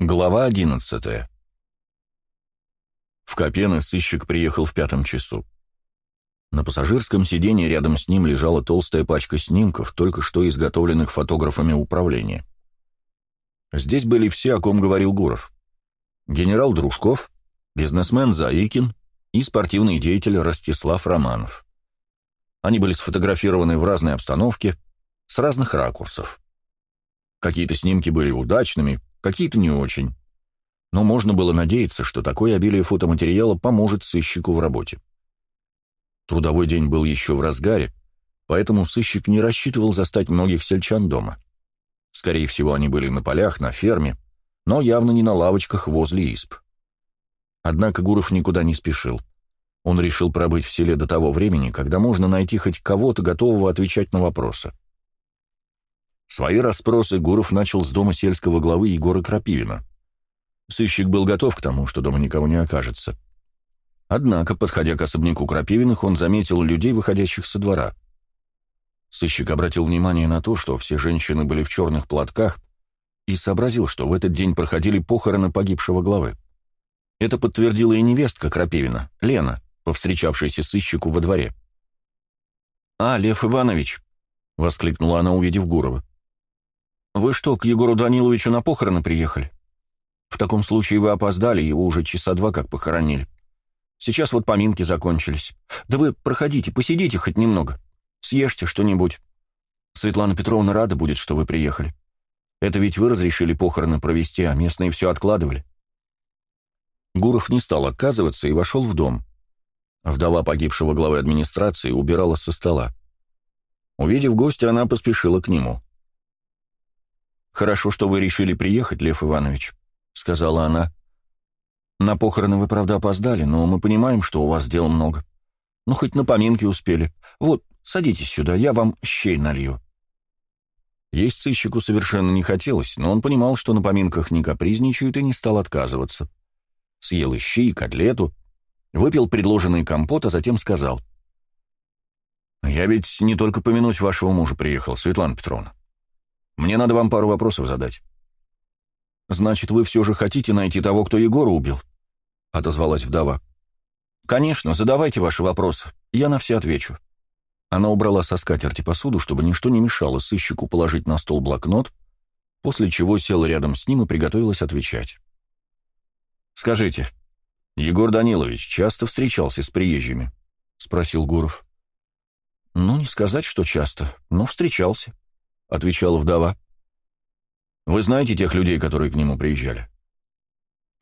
Глава одиннадцатая. В Копены сыщик приехал в пятом часу. На пассажирском сиденье рядом с ним лежала толстая пачка снимков, только что изготовленных фотографами управления. Здесь были все, о ком говорил Гуров. Генерал Дружков, бизнесмен Заикин и спортивный деятель Ростислав Романов. Они были сфотографированы в разной обстановке, с разных ракурсов. Какие-то снимки были удачными, какие-то не очень. Но можно было надеяться, что такое обилие фотоматериала поможет сыщику в работе. Трудовой день был еще в разгаре, поэтому сыщик не рассчитывал застать многих сельчан дома. Скорее всего, они были на полях, на ферме, но явно не на лавочках возле исп. Однако Гуров никуда не спешил. Он решил пробыть в селе до того времени, когда можно найти хоть кого-то, готового отвечать на вопросы. Свои расспросы Гуров начал с дома сельского главы Егора Крапивина. Сыщик был готов к тому, что дома никого не окажется. Однако, подходя к особняку Крапивиных, он заметил людей, выходящих со двора. Сыщик обратил внимание на то, что все женщины были в черных платках, и сообразил, что в этот день проходили похороны погибшего главы. Это подтвердила и невестка Крапивина, Лена, повстречавшаяся сыщику во дворе. «А, Лев Иванович!» — воскликнула она, увидев Гурова. «Вы что, к Егору Даниловичу на похороны приехали? В таком случае вы опоздали, его уже часа два как похоронили. Сейчас вот поминки закончились. Да вы проходите, посидите хоть немного. Съешьте что-нибудь. Светлана Петровна рада будет, что вы приехали. Это ведь вы разрешили похороны провести, а местные все откладывали». Гуров не стал отказываться и вошел в дом. Вдова погибшего главы администрации убирала со стола. Увидев гостя, она поспешила к нему. «Хорошо, что вы решили приехать, Лев Иванович», — сказала она. «На похороны вы, правда, опоздали, но мы понимаем, что у вас дел много. Ну, хоть на поминки успели. Вот, садитесь сюда, я вам щей налью». Есть сыщику совершенно не хотелось, но он понимал, что на поминках не капризничают и не стал отказываться. Съел и щи, и котлету, выпил предложенный компот, а затем сказал. «Я ведь не только помянуть вашего мужа приехал, Светлана Петровна. Мне надо вам пару вопросов задать». «Значит, вы все же хотите найти того, кто Егора убил?» — отозвалась вдова. «Конечно, задавайте ваши вопросы, я на все отвечу». Она убрала со скатерти посуду, чтобы ничто не мешало сыщику положить на стол блокнот, после чего села рядом с ним и приготовилась отвечать. «Скажите, Егор Данилович часто встречался с приезжими?» — спросил Гуров. «Ну, не сказать, что часто, но встречался», — отвечала вдова. «Вы знаете тех людей, которые к нему приезжали?»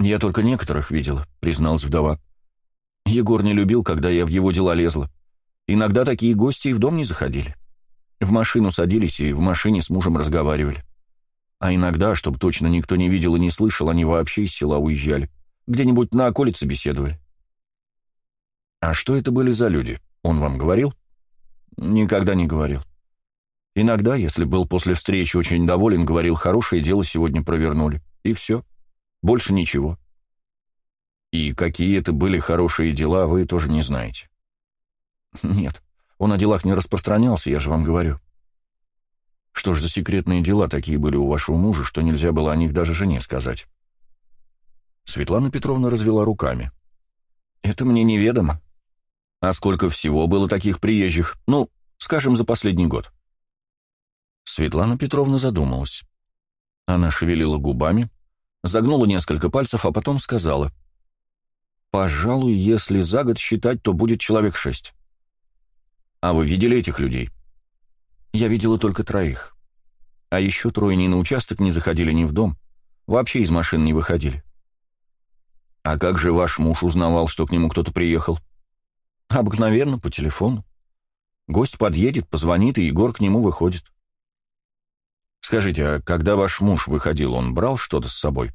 «Я только некоторых видела», — призналась вдова. «Егор не любил, когда я в его дела лезла. Иногда такие гости и в дом не заходили. В машину садились и в машине с мужем разговаривали. А иногда, чтобы точно никто не видел и не слышал, они вообще из села уезжали. Где-нибудь на околице беседовали». «А что это были за люди? Он вам говорил?» «Никогда не говорил. Иногда, если был после встречи очень доволен, говорил, хорошее дело сегодня провернули. И все. Больше ничего. И какие это были хорошие дела, вы тоже не знаете. Нет, он о делах не распространялся, я же вам говорю. Что ж за секретные дела такие были у вашего мужа, что нельзя было о них даже жене сказать? Светлана Петровна развела руками. Это мне неведомо. А сколько всего было таких приезжих? Ну, скажем, за последний год. Светлана Петровна задумалась. Она шевелила губами, загнула несколько пальцев, а потом сказала. «Пожалуй, если за год считать, то будет человек шесть». «А вы видели этих людей?» «Я видела только троих. А еще трое ни на участок не заходили, ни в дом. Вообще из машин не выходили». «А как же ваш муж узнавал, что к нему кто-то приехал?» «Обыкновенно, по телефону. Гость подъедет, позвонит, и Егор к нему выходит. Скажите, а когда ваш муж выходил, он брал что-то с собой?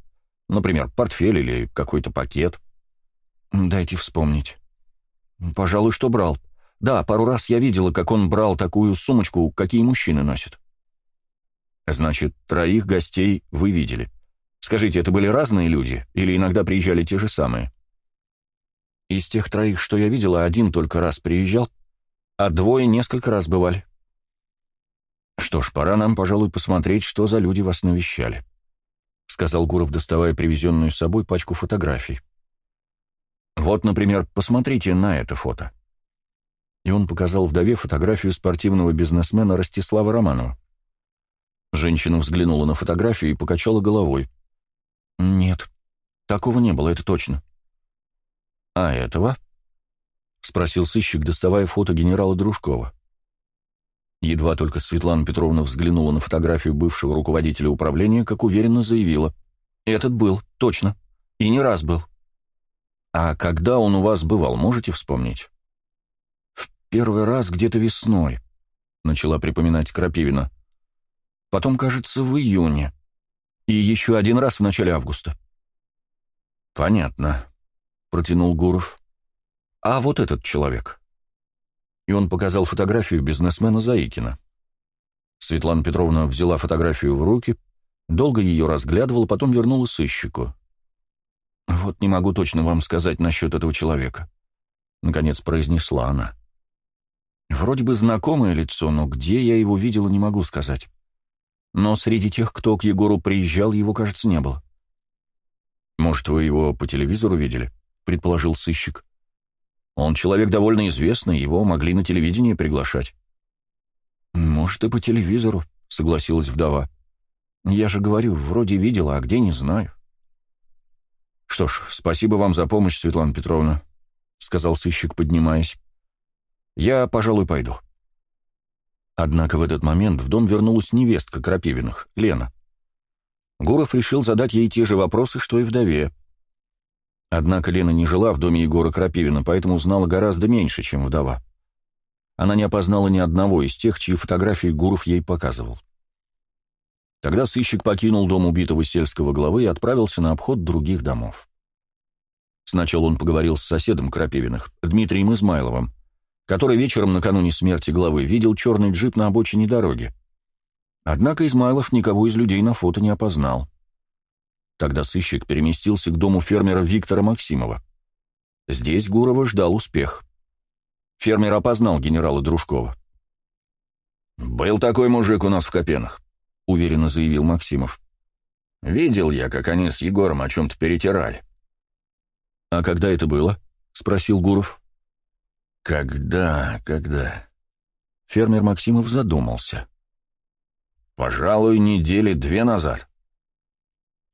Например, портфель или какой-то пакет? Дайте вспомнить. Пожалуй, что брал. Да, пару раз я видела, как он брал такую сумочку, какие мужчины носят. Значит, троих гостей вы видели. Скажите, это были разные люди или иногда приезжали те же самые? Из тех троих, что я видела, один только раз приезжал, а двое несколько раз бывали. Что ж, пора нам, пожалуй, посмотреть, что за люди вас навещали. сказал Гуров, доставая привезенную с собой пачку фотографий. «Вот, например, посмотрите на это фото». И он показал вдове фотографию спортивного бизнесмена Ростислава Романова. Женщина взглянула на фотографию и покачала головой. «Нет, такого не было, это точно». «А этого?» — спросил сыщик, доставая фото генерала Дружкова. Едва только Светлана Петровна взглянула на фотографию бывшего руководителя управления, как уверенно заявила. «Этот был, точно. И не раз был». «А когда он у вас бывал, можете вспомнить?» «В первый раз где-то весной», — начала припоминать Крапивина. «Потом, кажется, в июне. И еще один раз в начале августа». «Понятно», — протянул Гуров. «А вот этот человек?» И он показал фотографию бизнесмена Заикина. Светлана Петровна взяла фотографию в руки, долго ее разглядывала, потом вернула сыщику. «Вот не могу точно вам сказать насчет этого человека», — наконец произнесла она. «Вроде бы знакомое лицо, но где я его видела, не могу сказать. Но среди тех, кто к Егору приезжал, его, кажется, не было». «Может, вы его по телевизору видели?» — предположил сыщик. Он человек довольно известный, его могли на телевидении приглашать. «Может, и по телевизору», — согласилась вдова. «Я же говорю, вроде видела, а где не знаю». «Что ж, спасибо вам за помощь, Светлана Петровна», — сказал сыщик, поднимаясь. «Я, пожалуй, пойду». Однако в этот момент в дом вернулась невестка Крапивиных, Лена. Гуров решил задать ей те же вопросы, что и вдове, Однако Лена не жила в доме Егора Крапивина, поэтому знала гораздо меньше, чем вдова. Она не опознала ни одного из тех, чьи фотографии Гуров ей показывал. Тогда сыщик покинул дом убитого сельского главы и отправился на обход других домов. Сначала он поговорил с соседом Крапивиных, Дмитрием Измайловым, который вечером накануне смерти главы видел черный джип на обочине дороги. Однако Измайлов никого из людей на фото не опознал. Тогда сыщик переместился к дому фермера Виктора Максимова. Здесь Гурова ждал успех. Фермер опознал генерала Дружкова. «Был такой мужик у нас в Копенах», — уверенно заявил Максимов. «Видел я, как они с Егором о чем-то перетирали». «А когда это было?» — спросил Гуров. «Когда, когда?» Фермер Максимов задумался. «Пожалуй, недели две назад».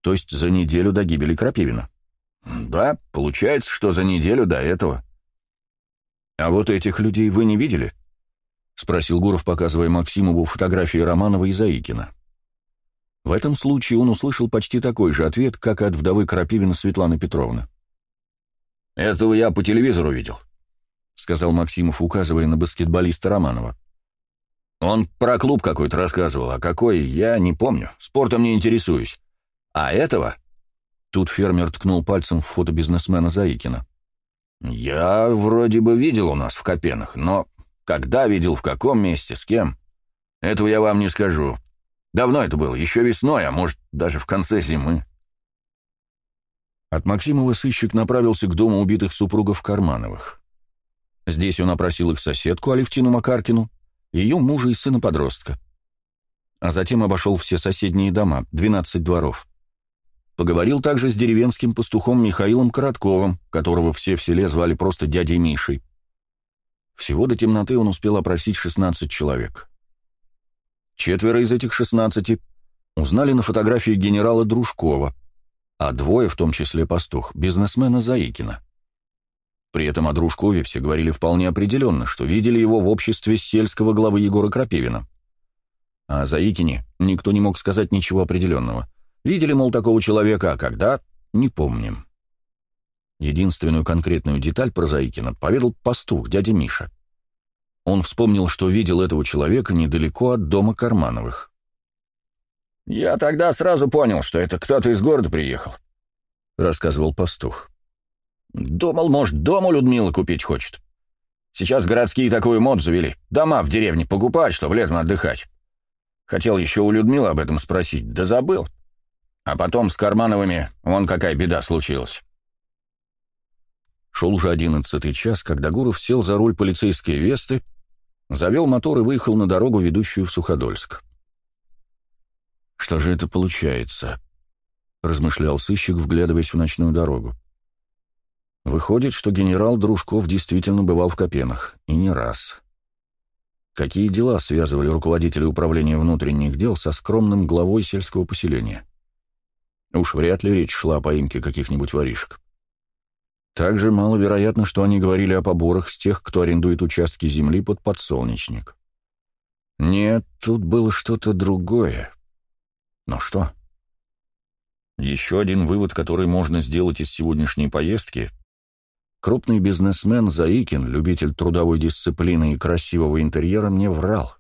То есть за неделю до гибели Крапивина? Да, получается, что за неделю до этого. А вот этих людей вы не видели? Спросил Гуров, показывая Максимову фотографии Романова и Заикина. В этом случае он услышал почти такой же ответ, как от вдовы Крапивина Светланы Петровны. «Этого я по телевизору видел», — сказал Максимов, указывая на баскетболиста Романова. «Он про клуб какой-то рассказывал, а какой, я не помню. Спортом не интересуюсь. А этого...» Тут фермер ткнул пальцем в фото бизнесмена Заикина. «Я вроде бы видел у нас в Копенах, но когда видел, в каком месте, с кем, этого я вам не скажу. Давно это было, еще весной, а может, даже в конце зимы». От Максимова сыщик направился к дому убитых супругов Кармановых. Здесь он опросил их соседку Алевтину Макаркину, ее мужа и сына-подростка. А затем обошел все соседние дома, 12 дворов. Поговорил также с деревенским пастухом Михаилом Коротковым, которого все в селе звали просто дядей Мишей. Всего до темноты он успел опросить 16 человек. Четверо из этих 16 узнали на фотографии генерала Дружкова, а двое, в том числе пастух, бизнесмена Заикина. При этом о Дружкове все говорили вполне определенно, что видели его в обществе сельского главы Егора Крапивина. А о Заикине никто не мог сказать ничего определенного. Видели, мол, такого человека, а когда — не помним. Единственную конкретную деталь про Заикина поведал пастух, дядя Миша. Он вспомнил, что видел этого человека недалеко от дома Кармановых. «Я тогда сразу понял, что это кто-то из города приехал», — рассказывал пастух. «Думал, может, дом у Людмилы купить хочет. Сейчас городские такую моду завели. Дома в деревне покупать, чтобы летом отдыхать. Хотел еще у Людмилы об этом спросить, да забыл. А потом с Кармановыми вон какая беда случилась. Шел уже одиннадцатый час, когда Гуров сел за руль полицейской Весты, завел мотор и выехал на дорогу, ведущую в Суходольск. «Что же это получается?» — размышлял сыщик, вглядываясь в ночную дорогу. Выходит, что генерал Дружков действительно бывал в Копенах, и не раз. Какие дела связывали руководителя управления внутренних дел со скромным главой сельского поселения? Уж вряд ли речь шла о поимке каких-нибудь воришек. Также маловероятно, что они говорили о поборах с тех, кто арендует участки земли под подсолнечник. Нет, тут было что-то другое. Но что? Еще один вывод, который можно сделать из сегодняшней поездки — Крупный бизнесмен Заикин, любитель трудовой дисциплины и красивого интерьера, мне врал.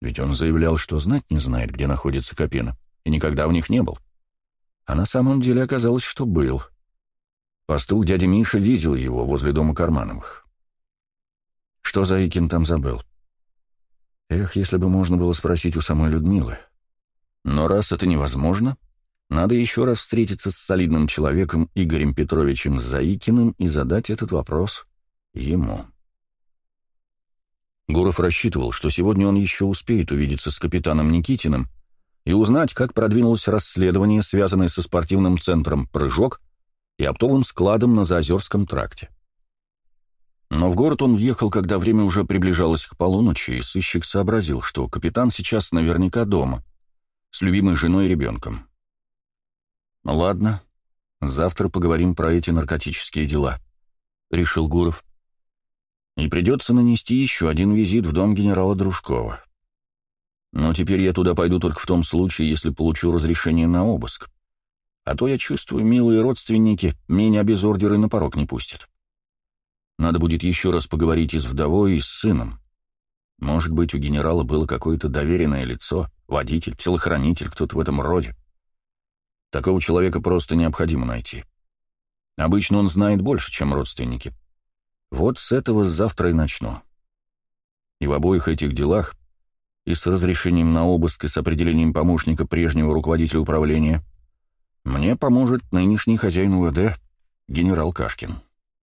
Ведь он заявлял, что знать не знает, где находится Копена, и никогда в них не был. А на самом деле оказалось, что был. Пастух дядя Миша видел его возле дома Кармановых. Что Заикин там забыл? Эх, если бы можно было спросить у самой Людмилы. Но раз это невозможно, надо еще раз встретиться с солидным человеком Игорем Петровичем Заикиным и задать этот вопрос ему. Гуров рассчитывал, что сегодня он еще успеет увидеться с капитаном Никитиным и узнать, как продвинулось расследование, связанное со спортивным центром «Прыжок» и оптовым складом на Заозерском тракте. Но в город он въехал, когда время уже приближалось к полуночи, и сыщик сообразил, что капитан сейчас наверняка дома, с любимой женой и ребенком. «Ладно, завтра поговорим про эти наркотические дела», — решил Гуров. «И придется нанести еще один визит в дом генерала Дружкова. Но теперь я туда пойду только в том случае, если получу разрешение на обыск. А то, я чувствую, милые родственники меня без ордера на порог не пустят. Надо будет еще раз поговорить и с вдовой, и с сыном. Может быть, у генерала было какое-то доверенное лицо, водитель, телохранитель, кто-то в этом роде. Такого человека просто необходимо найти. Обычно он знает больше, чем родственники. Вот с этого завтра и начну. И в обоих этих делах, и с разрешением на обыск, и с определением помощника прежнего руководителя управления, мне поможет нынешний хозяин УВД, генерал Кашкин.